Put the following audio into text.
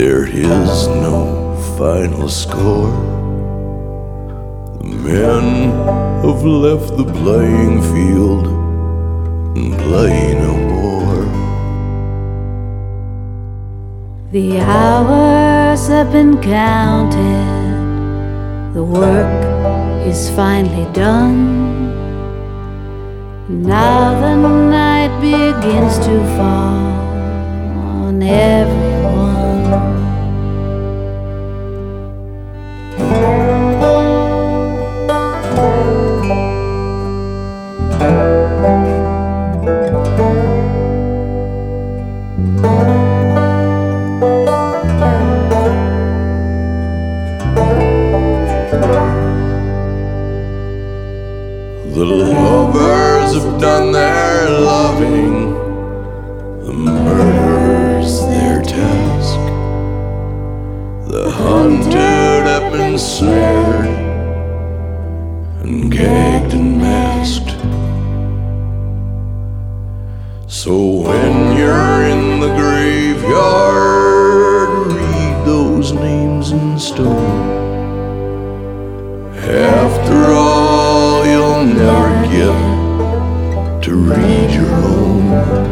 is no final score. The men have left the playing field and play no more. The hours have been counted, the work is finally done. Now the night begins to fall The lovers have done their loving, the murderers their task. The hunted have been snared and gagged and masked. So when you're in the graveyard, read those names in stone. After to read your own.